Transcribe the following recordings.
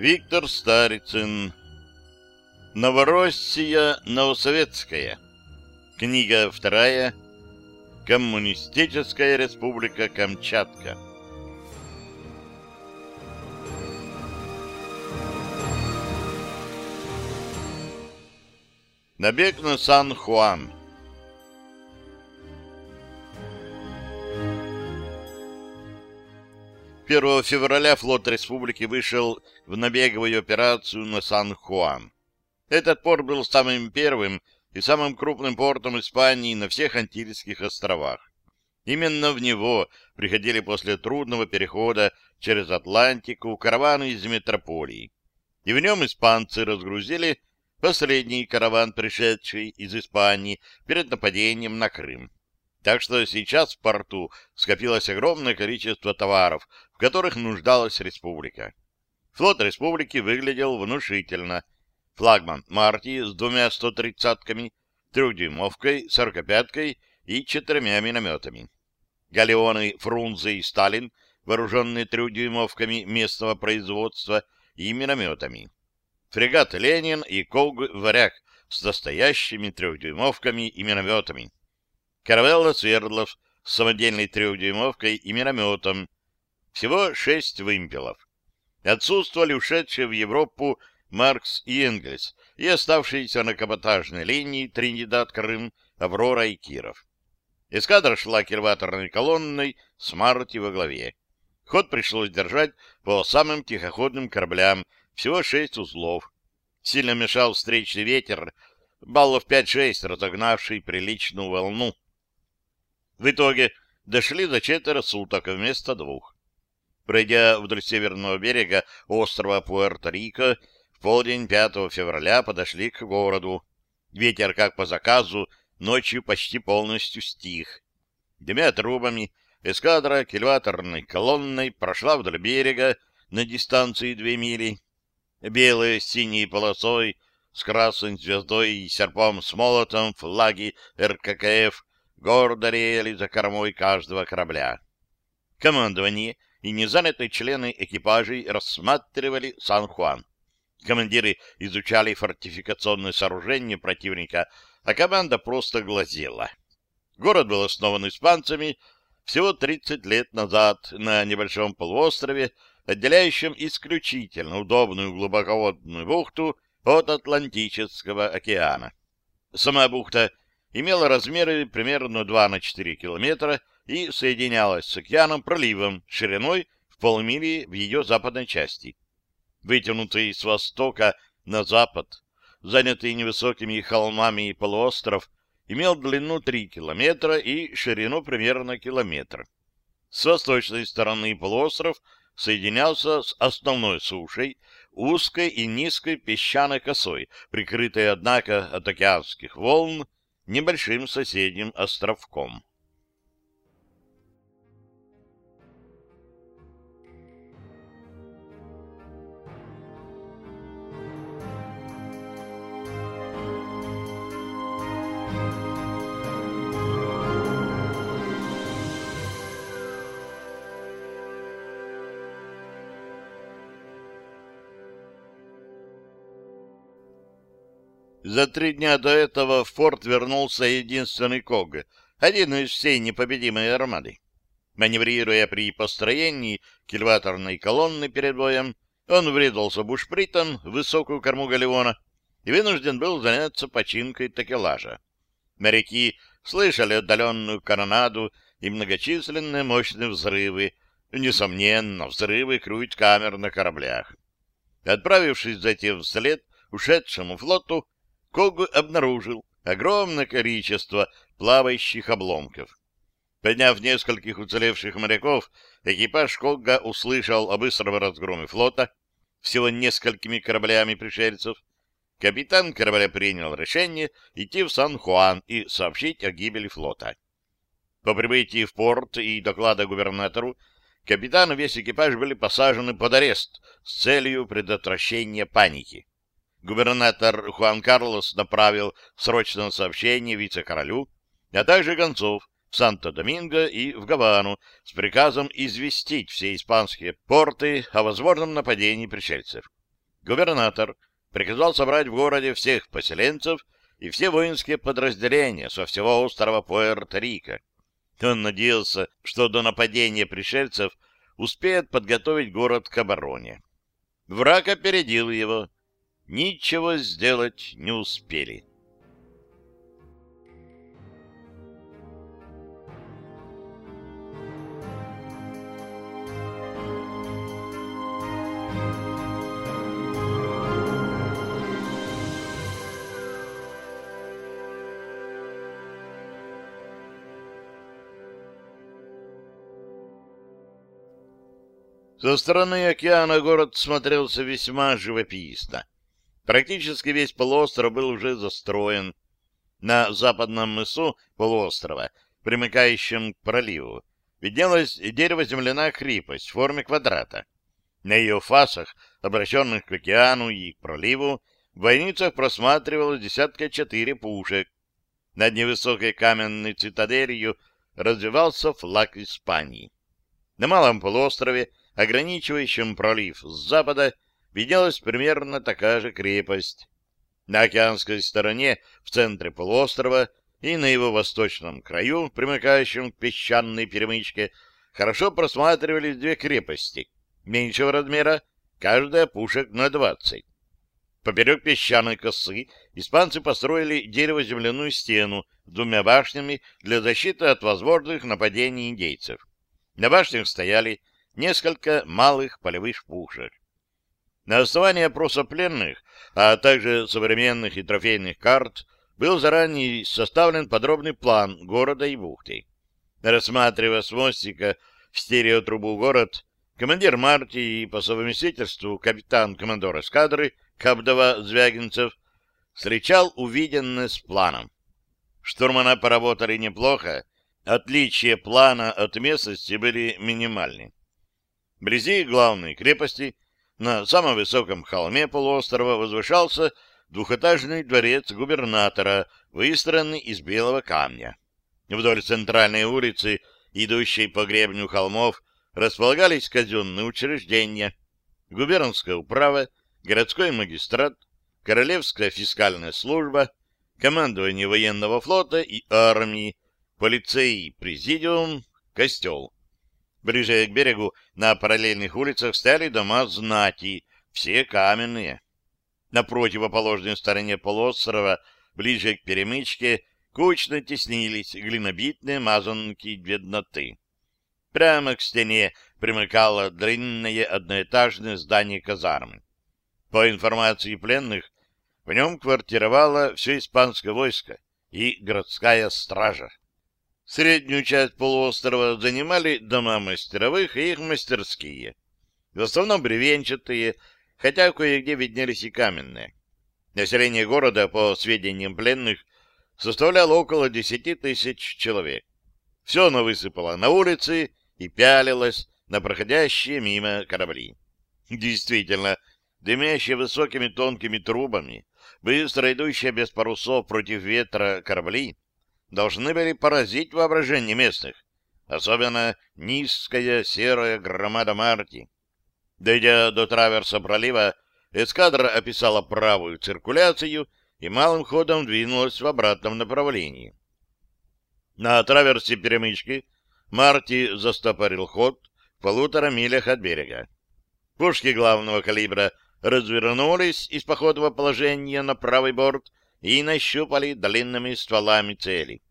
Виктор Старицын. Новороссия Новосоветская. Книга вторая. Коммунистическая республика Камчатка. Набег на Сан-Хуан 1 февраля флот республики вышел в набеговую операцию на Сан-Хуан. Этот порт был самым первым и самым крупным портом Испании на всех Антильских островах. Именно в него приходили после трудного перехода через Атлантику караваны из метрополии. И в нем испанцы разгрузили последний караван, пришедший из Испании перед нападением на Крым. Так что сейчас в порту скопилось огромное количество товаров, в которых нуждалась республика. Флот республики выглядел внушительно. Флагман Марти с двумя 130-ками, трехдюймовкой, сорокопяткой и четырьмя минометами. Галеоны Фрунзе и Сталин, вооруженные трехдюймовками местного производства и минометами. Фрегат Ленин и Колг Варяг с настоящими трехдюймовками и минометами. Каравелла Свердлов с самодельной трехдюймовкой и минометом. Всего шесть вымпелов. Отсутствовали ушедшие в Европу Маркс и Энгельс и оставшиеся на каботажной линии Тринидад-Крым, Аврора и Киров. Эскадра шла кильваторной колонной с Марти во главе. Ход пришлось держать по самым тихоходным кораблям, всего шесть узлов. Сильно мешал встречный ветер, баллов 5-6, разогнавший приличную волну. В итоге дошли за четверо суток вместо двух. Пройдя вдоль северного берега острова Пуэрто-Рико, в полдень 5 февраля подошли к городу. Ветер, как по заказу, ночью почти полностью стих. Дымя трубами, эскадра кильваторной колонной прошла вдоль берега на дистанции две мили. Белые с синей полосой, с красной звездой и серпом с молотом флаги РККФ гордо реяли за кормой каждого корабля. Командование и незанятые члены экипажей рассматривали Сан-Хуан. Командиры изучали фортификационные сооружения противника, а команда просто глазела. Город был основан испанцами всего 30 лет назад на небольшом полуострове, отделяющем исключительно удобную глубоководную бухту от Атлантического океана. Сама бухта имела размеры примерно 2 на 4 километра и соединялась с океаном проливом шириной в полмили в ее западной части. Вытянутый с востока на запад, занятый невысокими холмами и полуостров, имел длину 3 километра и ширину примерно километр. С восточной стороны полуостров соединялся с основной сушей, узкой и низкой песчаной косой, прикрытой, однако, от океанских волн, небольшим соседним островком. За три дня до этого в форт вернулся единственный Ког, один из всей непобедимой армады. Маневрируя при построении кильваторной колонны перед боем, он врезался бушпритом в высокую корму галеона и вынужден был заняться починкой такелажа. Моряки слышали отдаленную канонаду и многочисленные мощные взрывы, несомненно, взрывы круть-камер на кораблях. Отправившись затем вслед ушедшему флоту, Когу обнаружил огромное количество плавающих обломков. Подняв нескольких уцелевших моряков, экипаж Когга услышал о быстром разгроме флота всего несколькими кораблями пришельцев. Капитан корабля принял решение идти в Сан-Хуан и сообщить о гибели флота. По прибытии в порт и доклада губернатору, капитан и весь экипаж были посажены под арест с целью предотвращения паники губернатор Хуан Карлос направил срочное сообщение вице-королю, а также гонцов в Санто-Доминго и в Гавану с приказом известить все испанские порты о возможном нападении пришельцев. губернатор приказал собрать в городе всех поселенцев и все воинские подразделения со всего острова Пуэрто-Рико. Он надеялся, что до нападения пришельцев успеет подготовить город к обороне. Враг опередил его. Ничего сделать не успели. Со стороны океана город смотрелся весьма живописно. Практически весь полуостров был уже застроен. На западном мысу полуострова, примыкающем к проливу, виднелась дерево-земляная крепость в форме квадрата. На ее фасах, обращенных к океану и к проливу, в бойницах просматривалось десятка четыре пушек. Над невысокой каменной цитаделью развивался флаг Испании. На малом полуострове ограничивающем пролив с запада, виделась примерно такая же крепость. На океанской стороне, в центре полуострова и на его восточном краю, примыкающем к песчаной перемычке, хорошо просматривались две крепости, меньшего размера, каждая пушек на двадцать. Поперек песчаной косы испанцы построили дерево-земляную стену с двумя башнями для защиты от возможных нападений индейцев. На башнях стояли несколько малых полевых пушек. На основании опроса пленных, а также современных и трофейных карт, был заранее составлен подробный план города и бухты. Рассматривая с мостика в стереотрубу город, командир Марти и по совместительству капитан-командор эскадры Кабдова Звягинцев встречал увиденное с планом. Штурмана поработали неплохо, отличия плана от местности были минимальны. Вблизи главной крепости, на самом высоком холме полуострова, возвышался двухэтажный дворец губернатора, выстроенный из белого камня. Вдоль центральной улицы, идущей по гребню холмов, располагались казенные учреждения, губернская управа, городской магистрат, королевская фискальная служба, командование военного флота и армии, полицей, президиум, костел. Ближе к берегу на параллельных улицах стояли дома знати, все каменные. На противоположной стороне полуострова, ближе к перемычке, кучно теснились глинобитные мазанки бедноты. Прямо к стене примыкало длинное одноэтажное здание казармы. По информации пленных, в нем квартировало все испанское войско и городская стража. Среднюю часть полуострова занимали дома мастеровых и их мастерские. В основном бревенчатые, хотя кое-где виднелись и каменные. Население города, по сведениям пленных, составляло около десяти тысяч человек. Все оно высыпало на улицы и пялилось на проходящие мимо корабли. Действительно, дымящие высокими тонкими трубами, быстро идущие без парусов против ветра корабли, должны были поразить воображение местных, особенно низкая серая громада Марти. Дойдя до траверса пролива, эскадра описала правую циркуляцию и малым ходом двинулась в обратном направлении. На траверсе перемычки Марти застопорил ход в полутора милях от берега. Пушки главного калибра развернулись из походного положения на правый борт и нащупали длинными стволами цели.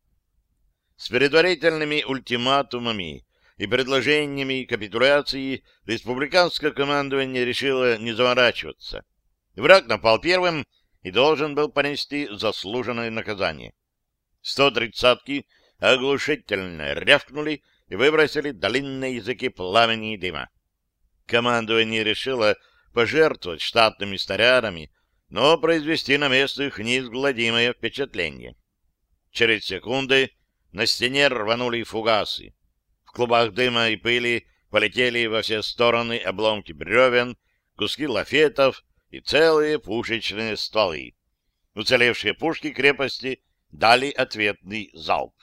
С предварительными ультиматумами и предложениями капитуляции республиканское командование решило не заморачиваться. Враг напал первым и должен был понести заслуженное наказание. Сто тридцатки оглушительно рявкнули и выбросили длинные языки пламени и дыма. Командование решило пожертвовать штатными снарядами но произвести на местных неизгладимое впечатление. Через секунды на стене рванули фугасы. В клубах дыма и пыли полетели во все стороны обломки бревен, куски лафетов и целые пушечные стволы. Уцелевшие пушки крепости дали ответный залп.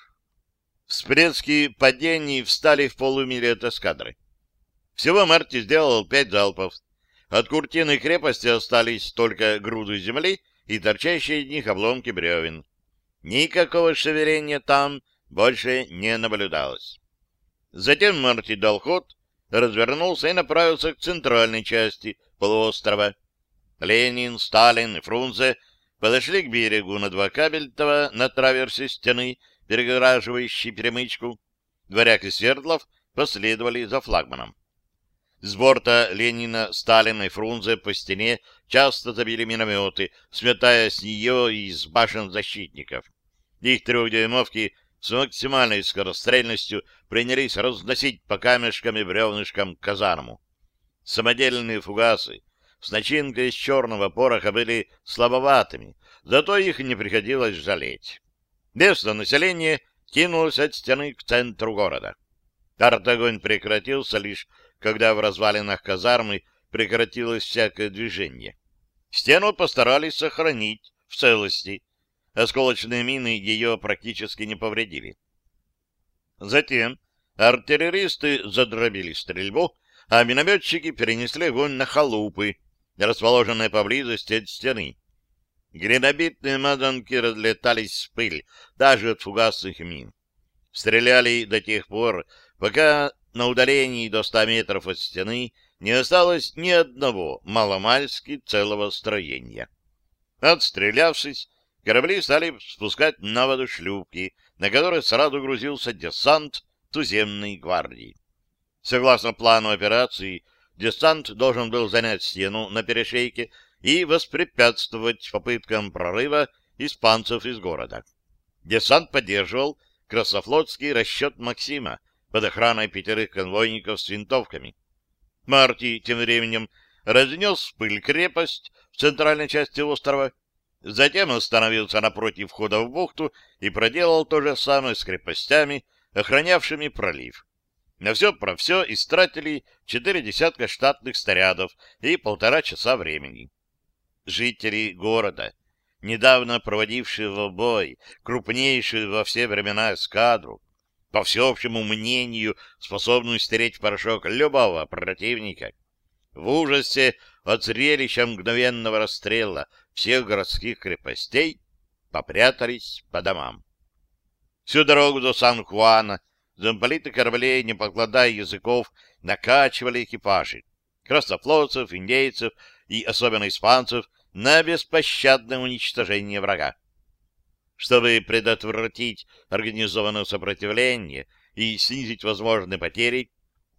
Спредские падений встали в полумиле от эскадры. Всего Марти сделал пять залпов. От Куртины крепости остались только груды земли и торчащие из них обломки бревен. Никакого шевеления там больше не наблюдалось. Затем Марти дал ход, развернулся и направился к центральной части полуострова. Ленин, Сталин и Фрунзе подошли к берегу на два кабельтова на траверсе стены, перегораживающей перемычку. Дворяк и Свердлов последовали за флагманом. С борта Ленина, Сталина и Фрунзе по стене часто забили минометы, сметая с нее и из башен защитников. Их трехдюймовки с максимальной скорострельностью принялись разносить по камешкам и бревнышкам казарму. Самодельные фугасы с начинкой из черного пороха были слабоватыми, зато их не приходилось жалеть. Местное население кинулось от стены к центру города. Артогонь прекратился лишь, когда в развалинах казармы прекратилось всякое движение. Стену постарались сохранить в целости. Осколочные мины ее практически не повредили. Затем артиллеристы задробили стрельбу, а минометчики перенесли огонь на халупы, расположенные поблизости от стены. Гренобитные мазанки разлетались в пыль, даже от фугасных мин. Стреляли до тех пор, пока на удалении до ста метров от стены не осталось ни одного маломальски целого строения. Отстрелявшись, корабли стали спускать на воду шлюпки, на которые сразу грузился десант туземной гвардии. Согласно плану операции, десант должен был занять стену на перешейке и воспрепятствовать попыткам прорыва испанцев из города. Десант поддерживал красофлотский расчет «Максима» под охраной пятерых конвойников с винтовками. Марти тем временем разнес пыль крепость в центральной части острова, затем остановился напротив входа в бухту и проделал то же самое с крепостями, охранявшими пролив. На все про все истратили четыре десятка штатных снарядов и полтора часа времени. Жители города, недавно проводившие в бой крупнейшую во все времена эскадру, по всеобщему мнению, способную стереть в порошок любого противника, в ужасе от зрелища мгновенного расстрела всех городских крепостей попрятались по домам. Всю дорогу до Сан-Хуана замполиты кораблей, не покладая языков, накачивали экипажи, краснофлотцев, индейцев и особенно испанцев на беспощадное уничтожение врага. Чтобы предотвратить организованное сопротивление и снизить возможные потери,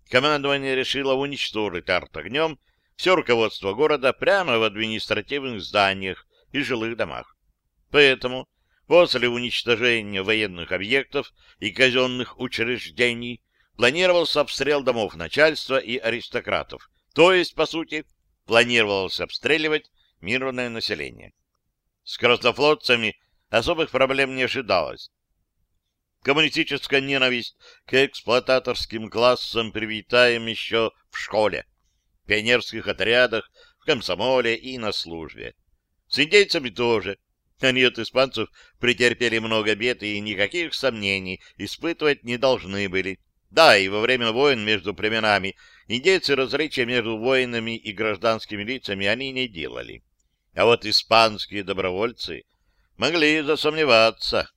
командование решило уничтожить арт-огнем все руководство города прямо в административных зданиях и жилых домах. Поэтому после уничтожения военных объектов и казенных учреждений планировался обстрел домов начальства и аристократов, то есть, по сути, планировалось обстреливать мирное население. С краснофлотцами особых проблем не ожидалось. Коммунистическая ненависть к эксплуататорским классам привитаем еще в школе, в пионерских отрядах, в комсомоле и на службе. С индейцами тоже. Они от испанцев претерпели много бед и никаких сомнений испытывать не должны были. Да, и во время войн между племенами индейцы различия между воинами и гражданскими лицами они не делали. А вот испанские добровольцы могли засомневаться.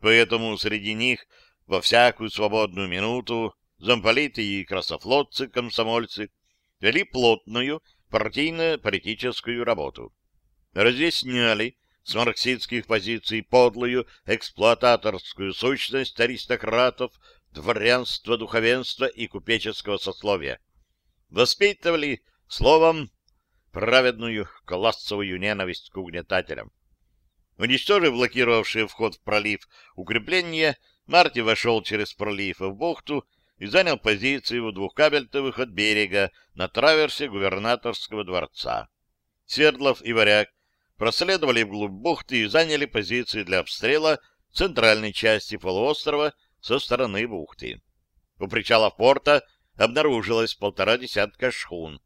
Поэтому среди них во всякую свободную минуту замполиты и красофлотцы-комсомольцы вели плотную партийно-политическую работу. Разъясняли с марксистских позиций подлую эксплуататорскую сущность аристократов, дворянства, духовенства и купеческого сословия. Воспитывали, словом, праведную классовую ненависть к угнетателям. Уничтожив блокировавшие вход в пролив укрепления, Марти вошел через пролив в бухту и занял позиции в двух кабельтовых от берега на траверсе губернаторского дворца. Свердлов и Варяг проследовали вглубь бухты и заняли позиции для обстрела центральной части полуострова со стороны бухты. У причалов порта обнаружилось полтора десятка шхун.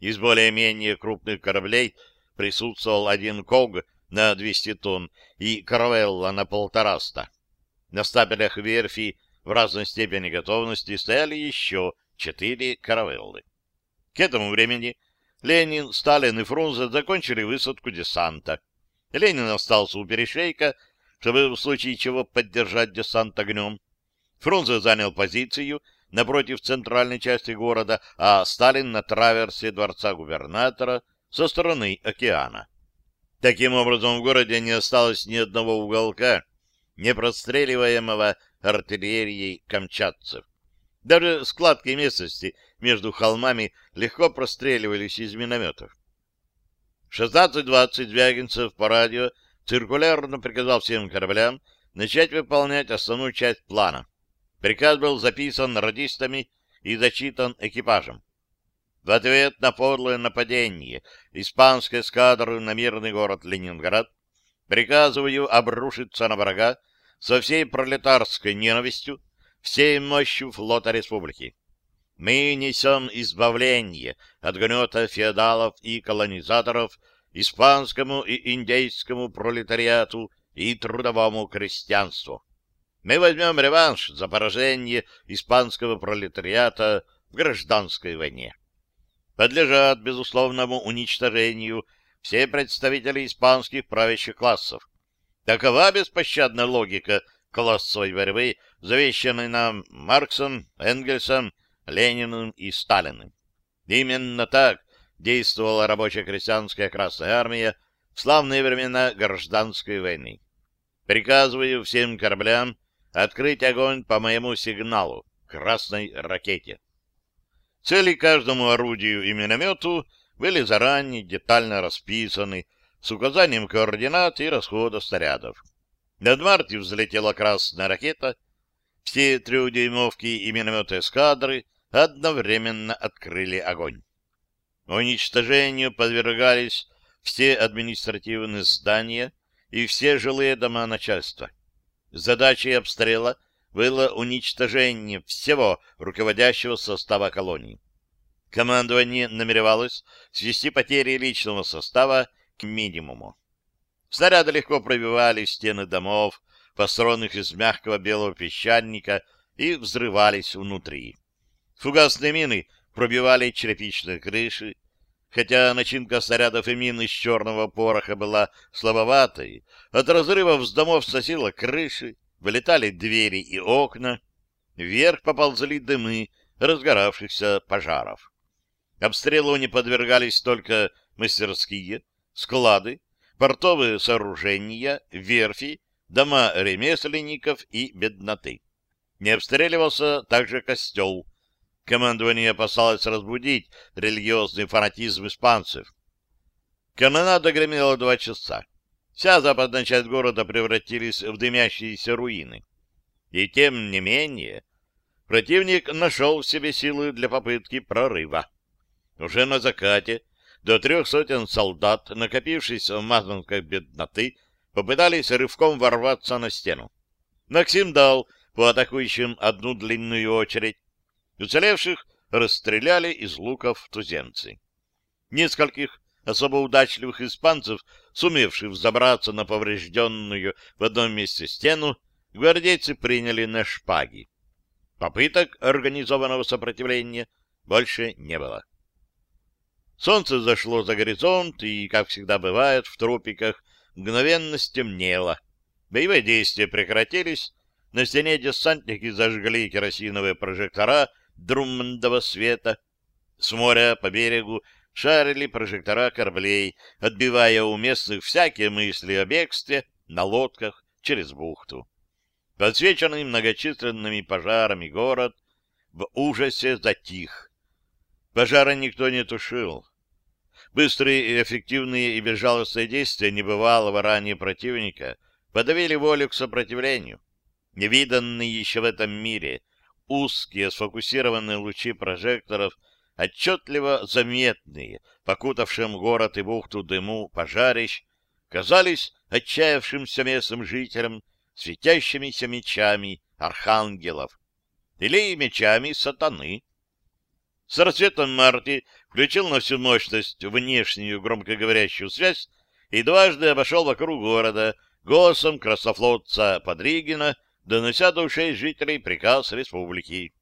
Из более-менее крупных кораблей присутствовал один ког на 200 тонн и каравелла на полтораста. На стапелях верфи в разной степени готовности стояли еще четыре каравеллы. К этому времени Ленин, Сталин и Фрунзе закончили высадку десанта. Ленин остался у перешейка, чтобы в случае чего поддержать десант огнем. Фрунзе занял позицию напротив центральной части города, а Сталин на траверсе дворца губернатора со стороны океана. Таким образом, в городе не осталось ни одного уголка, не простреливаемого артиллерией камчатцев. Даже складки местности между холмами легко простреливались из минометов. В 16.20 Звягинцев по радио циркулярно приказал всем кораблям начать выполнять основную часть плана. Приказ был записан радистами и зачитан экипажем. В ответ на подлое нападение испанской эскадры на мирный город Ленинград приказываю обрушиться на врага со всей пролетарской ненавистью, всей мощью флота республики. Мы несем избавление от гнета феодалов и колонизаторов испанскому и индейскому пролетариату и трудовому крестьянству. Мы возьмем реванш за поражение испанского пролетариата в гражданской войне. Подлежат безусловному уничтожению все представители испанских правящих классов. Такова беспощадная логика классовой борьбы, завещанной нам Марксом, Энгельсом, Лениным и Сталиным. Именно так действовала рабочая крестьянская Красная Армия в славные времена гражданской войны. Приказываю всем кораблям открыть огонь по моему сигналу, красной ракете. Цели каждому орудию и миномету были заранее детально расписаны с указанием координат и расхода снарядов. Над Марти взлетела красная ракета, все трехдюймовки и минометы эскадры одновременно открыли огонь. Уничтожению подвергались все административные здания и все жилые дома начальства. Задачей обстрела было уничтожение всего руководящего состава колонии. Командование намеревалось свести потери личного состава к минимуму. Снаряды легко пробивали стены домов, построенных из мягкого белого песчаника, и взрывались внутри. Фугасные мины пробивали черепичные крыши. Хотя начинка снарядов и мин из черного пороха была слабоватой, от разрывов с домов сносило крыши, вылетали двери и окна, вверх поползли дымы разгоравшихся пожаров. Обстрелу не подвергались только мастерские, склады, портовые сооружения, верфи, дома ремесленников и бедноты. Не обстреливался также костел. Командование опасалось разбудить религиозный фанатизм испанцев. Канонада гремела два часа. Вся западная часть города превратились в дымящиеся руины. И тем не менее, противник нашел в себе силы для попытки прорыва. Уже на закате до трех сотен солдат, накопившись в мазнанках бедноты, попытались рывком ворваться на стену. Максим дал по атакующим одну длинную очередь. Уцелевших расстреляли из луков туземцы. Нескольких особо удачливых испанцев, сумевших взобраться на поврежденную в одном месте стену, гвардейцы приняли на шпаги. Попыток организованного сопротивления больше не было. Солнце зашло за горизонт, и, как всегда бывает в тропиках, мгновенно стемнело. Боевые действия прекратились, на стене десантники зажгли керосиновые прожектора друммондового света. С моря по берегу шарили прожектора кораблей, отбивая у местных всякие мысли о бегстве на лодках через бухту. Подсвеченный многочисленными пожарами город в ужасе затих. Пожара никто не тушил. Быстрые эффективные и безжалостные действия небывалого ранее противника подавили волю к сопротивлению. Невиданные еще в этом мире узкие сфокусированные лучи прожекторов — отчетливо заметные, покутавшим город и бухту дыму пожарищ, казались отчаявшимся местным жителям светящимися мечами архангелов или мечами сатаны. С рассветом Марти включил на всю мощность внешнюю громкоговорящую связь и дважды обошел вокруг города голосом красофлотца Подригина, донося до ушей жителей приказ республики.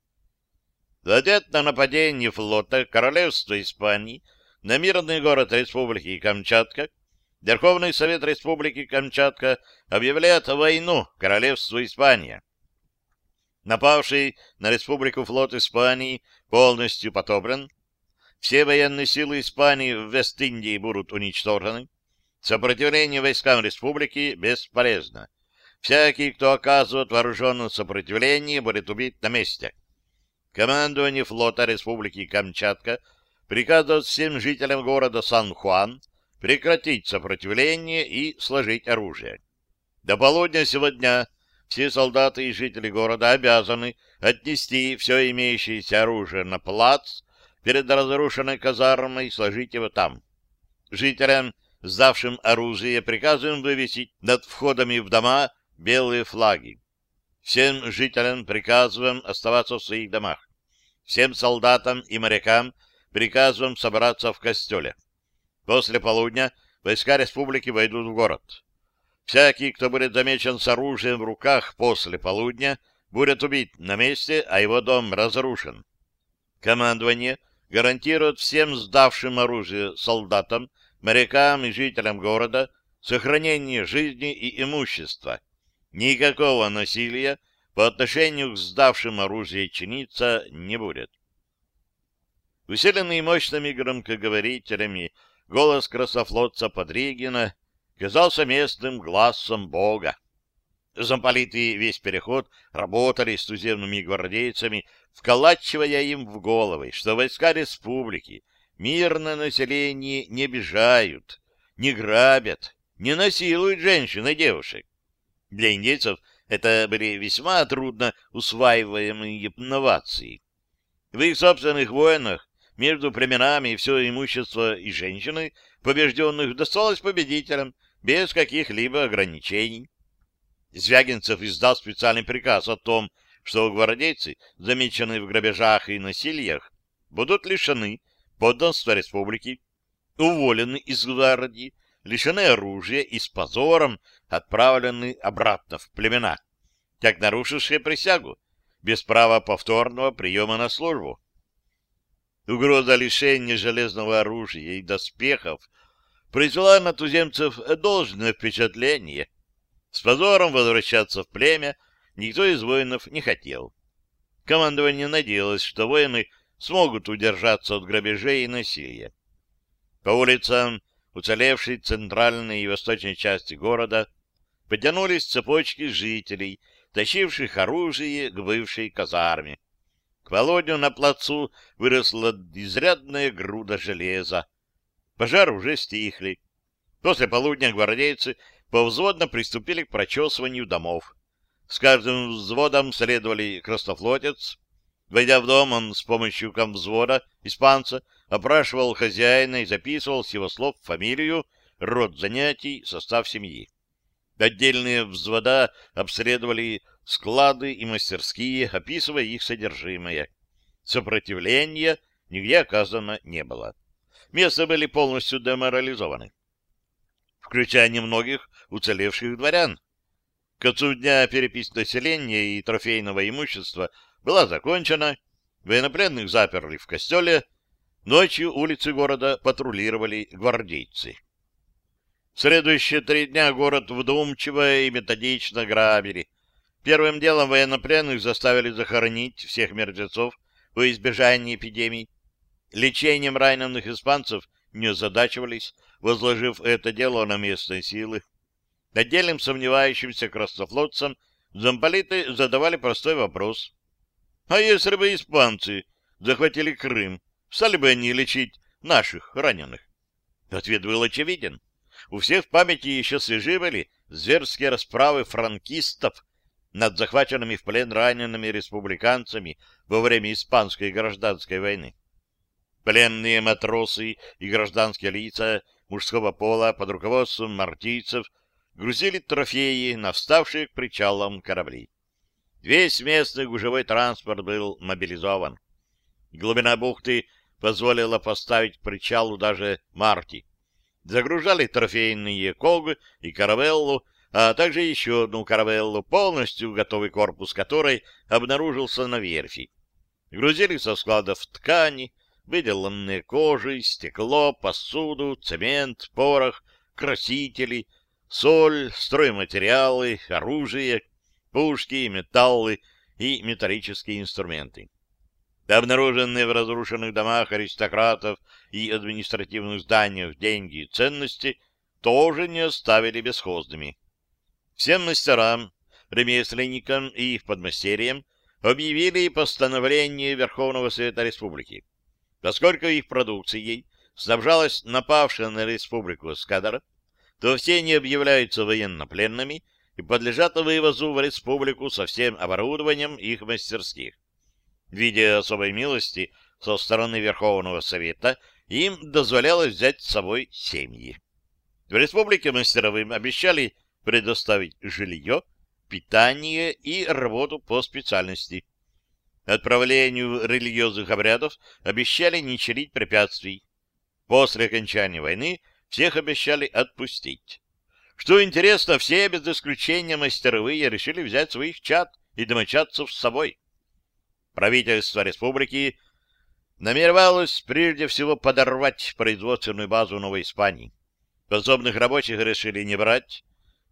В ответ на нападение флота королевства Испании на мирный город Республики Камчатка Верховный Совет Республики Камчатка объявляет войну Королевству Испания. Напавший на Республику флот Испании полностью потоплен. Все военные силы Испании в Вест-Индии будут уничтожены. Сопротивление войскам республики бесполезно. Всякий, кто оказывает вооруженное сопротивление, будет убит на месте. Командование флота Республики Камчатка приказывает всем жителям города Сан-Хуан прекратить сопротивление и сложить оружие. До полудня сегодня все солдаты и жители города обязаны отнести все имеющееся оружие на плац перед разрушенной казармой и сложить его там. Жителям, сдавшим оружие, приказываем вывесить над входами в дома белые флаги. Всем жителям приказываем оставаться в своих домах. Всем солдатам и морякам приказываем собраться в костеле. После полудня войска республики войдут в город. Всякий, кто будет замечен с оружием в руках после полудня, будет убит на месте, а его дом разрушен. Командование гарантирует всем сдавшим оружие солдатам, морякам и жителям города сохранение жизни и имущества. Никакого насилия по отношению к сдавшим оружие чиниться не будет. Усиленный мощными громкоговорителями голос красофлотца Подригина казался местным глазом Бога. Замполиты весь переход работали с туземными гвардейцами, вколачивая им в головы, что войска республики мирное население не обижают, не грабят, не насилуют женщин и девушек. Для индейцев это были весьма трудно усваиваемые инновации. В их собственных войнах между племенами все имущество и женщины побежденных досталось победителям без каких-либо ограничений. Звягинцев издал специальный приказ о том, что гвардейцы, замеченные в грабежах и насилиях, будут лишены подданства республики, уволены из гвардии, лишены оружия и с позором отправлены обратно в племена, как нарушившие присягу, без права повторного приема на службу. Угроза лишения железного оружия и доспехов произвела на туземцев должное впечатление. С позором возвращаться в племя никто из воинов не хотел. Командование надеялось, что воины смогут удержаться от грабежей и насилия. По улицам уцелевшей центральной и восточной части города потянулись цепочки жителей, тащивших оружие к бывшей казарме. К полудню на плацу выросла изрядная груда железа. Пожар уже стихли. После полудня гвардейцы повзводно приступили к прочесыванию домов. С каждым взводом следовали краснофлотец. Войдя в дом, он с помощью комвзвода, испанца, опрашивал хозяина и записывал с его слов фамилию, род занятий, состав семьи. Отдельные взвода обследовали склады и мастерские, описывая их содержимое. Сопротивления нигде оказано не было. Места были полностью деморализованы, включая немногих уцелевших дворян. К концу дня перепись населения и трофейного имущества была закончена, военнопленных заперли в костеле, ночью улицы города патрулировали гвардейцы. Следующие три дня город вдумчиво и методично грабили, Первым делом военнопленных заставили захоронить всех мертвецов во избежание эпидемий. Лечением раненых испанцев не озадачивались, возложив это дело на местные силы. Отдельным сомневающимся краснофлотцам замполиты задавали простой вопрос. А если бы испанцы захватили Крым, стали бы они лечить наших раненых? Ответ был очевиден. У всех в памяти еще свежи были зверские расправы франкистов над захваченными в плен ранеными республиканцами во время Испанской гражданской войны. Пленные матросы и гражданские лица мужского пола под руководством мартийцев грузили трофеи на вставшие к причалам корабли. Весь местный гужевой транспорт был мобилизован. Глубина бухты позволила поставить к причалу даже Марти. Загружали трофейные когы и каравеллу а также еще одну каравеллу, полностью готовый корпус которой обнаружился на верфи. Грузили со складов ткани, выделанные кожи, стекло, посуду, цемент, порох, красители, соль, стройматериалы, оружие, пушки, металлы и металлические инструменты. Обнаруженные в разрушенных домах аристократов и административных зданиях деньги и ценности тоже не оставили бесхозными. Всем мастерам, ремесленникам и их подмастерьям объявили постановление Верховного Совета Республики. Поскольку их продукцией снабжалась напавшая на республику эскадра, то все они объявляются военнопленными и подлежат вывозу в республику со всем оборудованием их мастерских. В виде особой милости со стороны Верховного Совета им дозволялось взять с собой семьи. В республике мастеровым обещали предоставить жилье, питание и работу по специальности. Отправлению религиозных обрядов обещали не чарить препятствий. После окончания войны всех обещали отпустить. Что интересно, все без исключения мастеровые решили взять своих чад и домочадцев с собой. Правительство республики намеревалось прежде всего подорвать производственную базу Новой Испании. Подсобных рабочих решили не брать,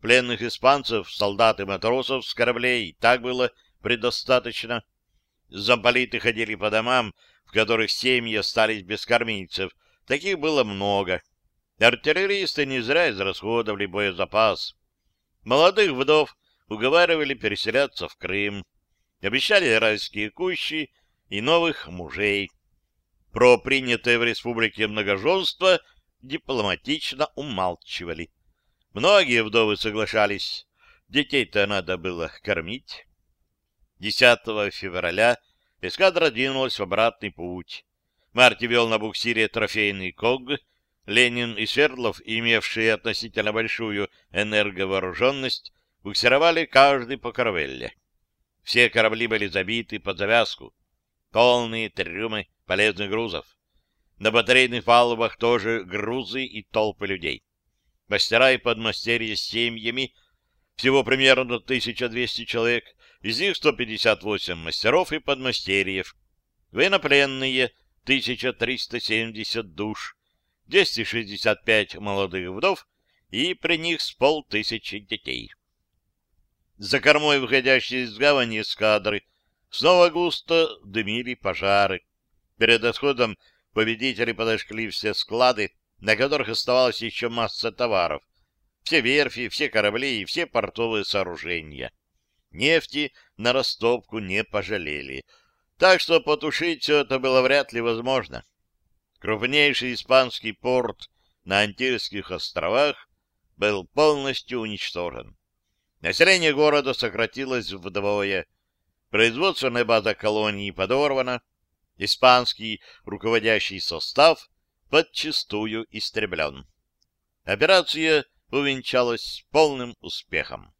Пленных испанцев, солдат и матросов с кораблей так было предостаточно. Замполиты ходили по домам, в которых семьи остались без кормильцев. Таких было много. Артиллеристы не зря израсходовали боезапас. Молодых вдов уговаривали переселяться в Крым. Обещали райские кущи и новых мужей. Про принятое в республике многоженство дипломатично умалчивали. Многие вдовы соглашались. Детей-то надо было кормить. 10 февраля эскадра двинулась в обратный путь. Марти вел на буксире трофейный КОГ. Ленин и Свердлов, имевшие относительно большую энерговооруженность, буксировали каждый по каравелле. Все корабли были забиты под завязку. Полные трюмы полезных грузов. На батарейных палубах тоже грузы и толпы людей мастера и подмастерья с семьями, всего примерно 1200 человек, из них 158 мастеров и подмастерьев, военнопленные 1370 душ, 265 молодых вдов и при них с полтысячи детей. За кормой выходящей из гавани эскадры снова густо дымили пожары. Перед отходом победители подошли все склады, на которых оставалась еще масса товаров. Все верфи, все корабли и все портовые сооружения. Нефти на растопку не пожалели. Так что потушить все это было вряд ли возможно. Крупнейший испанский порт на Антильских островах был полностью уничтожен. Население города сократилось вдвое. Производственная база колонии подорвана. Испанский руководящий состав подчистую истреблен. Операция увенчалась полным успехом.